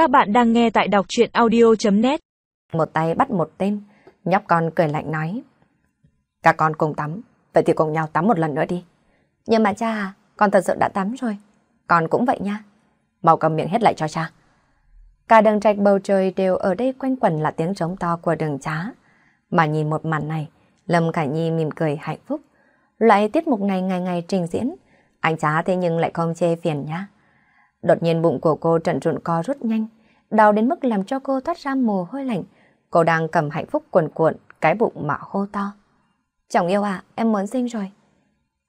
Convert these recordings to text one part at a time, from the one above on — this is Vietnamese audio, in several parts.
Các bạn đang nghe tại đọc chuyện audio.net Một tay bắt một tên, nhóc con cười lạnh nói. Các con cùng tắm, vậy thì cùng nhau tắm một lần nữa đi. Nhưng mà cha à, con thật sự đã tắm rồi. Con cũng vậy nha. Mau cầm miệng hết lại cho cha. Cả đường trạch bầu trời đều ở đây quanh quẩn là tiếng trống to của đường trá. Mà nhìn một màn này, Lâm Khải Nhi mỉm cười hạnh phúc. Loại tiết mục này ngày ngày trình diễn, anh trá thế nhưng lại không chê phiền nhá. Đột nhiên bụng của cô trận rụn co rút nhanh, đau đến mức làm cho cô thoát ra mồ hôi lạnh. Cô đang cầm hạnh phúc cuồn cuộn, cái bụng mà hô to. Chồng yêu à, em muốn sinh rồi.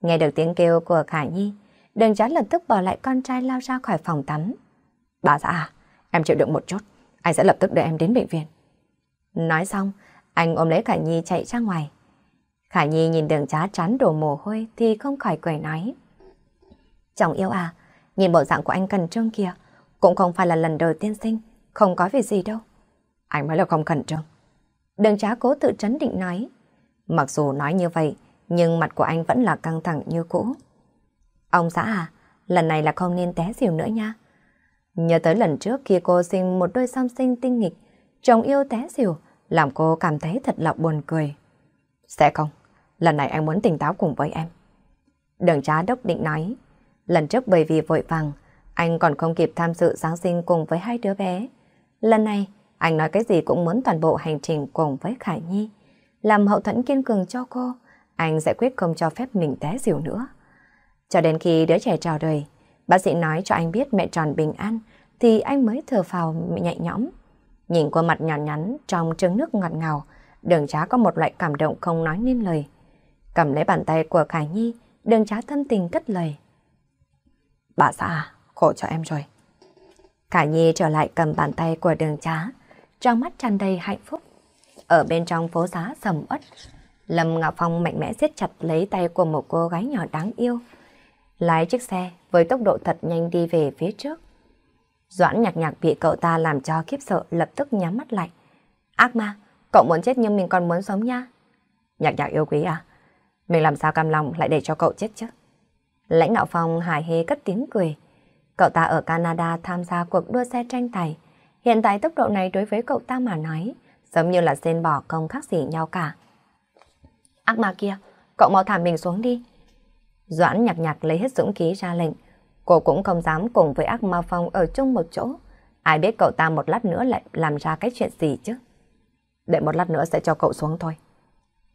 Nghe được tiếng kêu của Khả Nhi, đường trá lập tức bỏ lại con trai lao ra khỏi phòng tắm. Bà xã à, em chịu đựng một chút, anh sẽ lập tức đưa em đến bệnh viện. Nói xong, anh ôm lấy Khả Nhi chạy ra ngoài. Khả Nhi nhìn đường trá chán đổ mồ hôi thì không khỏi cười nói. Chồng yêu à, nhìn bộ dạng của anh cần trương kìa, cũng không phải là lần đầu tiên sinh, không có việc gì đâu. Anh mới là không cần trương. Đường trá cố tự trấn định nói. Mặc dù nói như vậy, nhưng mặt của anh vẫn là căng thẳng như cũ. Ông xã à, lần này là không nên té xỉu nữa nha. Nhớ tới lần trước khi cô sinh một đôi song sinh tinh nghịch, chồng yêu té xỉu, làm cô cảm thấy thật là buồn cười. Sẽ không, lần này anh muốn tỉnh táo cùng với em. Đường trá đốc định nói, lần trước bởi vì vội vàng, anh còn không kịp tham dự Giáng sinh cùng với hai đứa bé. Lần này, anh nói cái gì cũng muốn toàn bộ hành trình cùng với Khải Nhi. Làm hậu thuẫn kiên cường cho cô, anh sẽ quyết không cho phép mình té xỉu nữa. Cho đến khi đứa trẻ chào đời, bác sĩ nói cho anh biết mẹ tròn bình an, thì anh mới thở phào nhẹ nhõm. Nhìn qua mặt nhỏ nhắn trong trứng nước ngọt ngào, đường trá có một loại cảm động không nói nên lời. Cầm lấy bàn tay của Khải Nhi, đường trá thân tình cất lời. Bà xã, khổ cho em rồi. cả Nhi trở lại cầm bàn tay của đường trá, trong mắt tràn đầy hạnh phúc. Ở bên trong phố xá sầm uất, Lâm Ngạo Phong mạnh mẽ siết chặt lấy tay của một cô gái nhỏ đáng yêu. Lái chiếc xe với tốc độ thật nhanh đi về phía trước. Doãn nhạc nhạc bị cậu ta làm cho khiếp sợ lập tức nhắm mắt lại. Ác ma, cậu muốn chết nhưng mình còn muốn sống nha. Nhạc nhạc yêu quý à? Mình làm sao cam lòng lại để cho cậu chết chứ? Lãnh đạo phòng hài hê cất tiếng cười. Cậu ta ở Canada tham gia cuộc đua xe tranh tài. Hiện tại tốc độ này đối với cậu ta mà nói, giống như là sen bỏ không khác gì nhau cả. Ác ma kia, cậu mau thả mình xuống đi. Doãn nhạc nhạc lấy hết dũng khí ra lệnh. Cô cũng không dám cùng với ác ma phong ở chung một chỗ. Ai biết cậu ta một lát nữa lại làm ra cái chuyện gì chứ? Để một lát nữa sẽ cho cậu xuống thôi.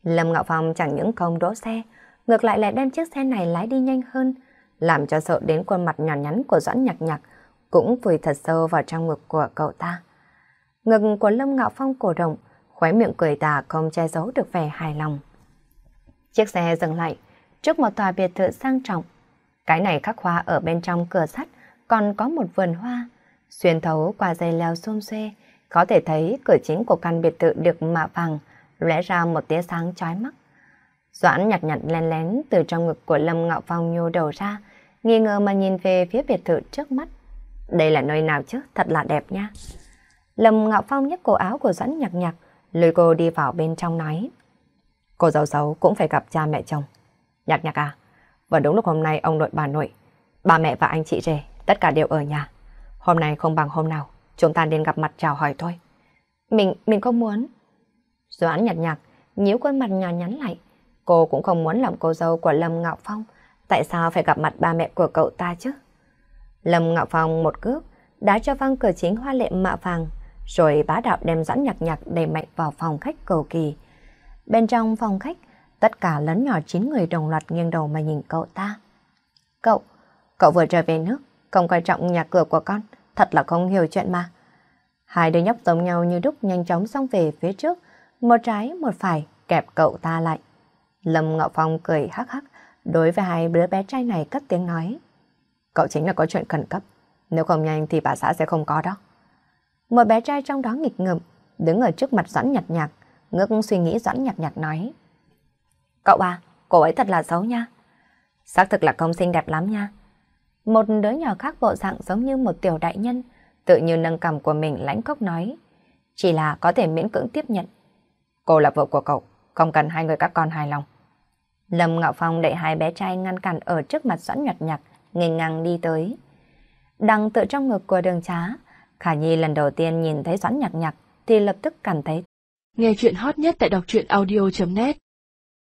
Lâm Ngạo Phong chẳng những không đỗ xe, ngược lại lại đem chiếc xe này lái đi nhanh hơn, làm cho sợ đến khuôn mặt nhỏ nhắn của Doãn Nhạc Nhạc cũng vùi thật sâu vào trong ngực của cậu ta. Ngực của Lâm Ngạo Phong cổ động, khóe miệng cười tà không che giấu được vẻ hài lòng. Chiếc xe dừng lại trước một tòa biệt thự sang trọng. Cái này khắc hoa ở bên trong cửa sắt còn có một vườn hoa. Xuyên thấu qua dây leo xôn xuê, có thể thấy cửa chính của căn biệt thự được mạ vàng, lóe ra một tia sáng chói mắt. Doãn nhặt nhặt len lén từ trong ngực của Lâm Ngạo Phong nhô đầu ra, nghi ngờ mà nhìn về phía biệt thự trước mắt. Đây là nơi nào chứ, thật là đẹp nha. Lâm Ngạo Phong nhấc cổ áo của Doãn nhặt nhặt, lôi cô đi vào bên trong nói. Cô giàu xấu cũng phải gặp cha mẹ chồng. Nhạc nhạc à, và đúng lúc hôm nay ông nội bà nội, bà mẹ và anh chị rể, tất cả đều ở nhà. Hôm nay không bằng hôm nào, chúng ta nên gặp mặt chào hỏi thôi. Mình, mình không muốn. Doãn nhạt nhạt, nhíu khuôn mặt nhỏ nhắn lại. Cô cũng không muốn làm cô dâu của Lâm Ngạo Phong. Tại sao phải gặp mặt ba mẹ của cậu ta chứ? Lâm Ngạo Phong một cước, đá cho văng cửa chính hoa lệ mạ vàng, rồi bá đạo đem Doãn nhạc nhạc đầy mạnh vào phòng khách cầu kỳ. Bên trong phòng khách, tất cả lớn nhỏ chín người đồng loạt nghiêng đầu mà nhìn cậu ta. Cậu, cậu vừa trở về nước, không quan trọng nhà cửa của con, thật là không hiểu chuyện mà. Hai đứa nhóc giống nhau như đúc nhanh chóng xong về phía trước, một trái một phải kẹp cậu ta lại. Lâm Ngạo Phong cười hắc hắc, đối với hai đứa bé trai này cất tiếng nói. Cậu chính là có chuyện khẩn cấp, nếu không nhanh thì bà xã sẽ không có đó. Một bé trai trong đó nghịch ngợm, đứng ở trước mặt Doãn nhạt nhạt, ngước suy nghĩ Doãn nhạt nhạt nói. Cậu à, cô ấy thật là xấu nha. Xác thực là không xinh đẹp lắm nha. Một đứa nhỏ khác bộ dạng giống như một tiểu đại nhân, tự như nâng cầm của mình lãnh cốc nói. Chỉ là có thể miễn cưỡng tiếp nhận. Cô là vợ của cậu, không cần hai người các con hài lòng. Lâm Ngạo Phong đẩy hai bé trai ngăn cản ở trước mặt Doãn nhạt nhạt, nghênh ngang đi tới. Đằng tự trong ngực của đường trá, Khả Nhi lần đầu tiên nhìn thấy Doãn nhạc nhạc thì lập tức cảm thấy Nghe chuyện hot nhất tại đọc truyện audio.net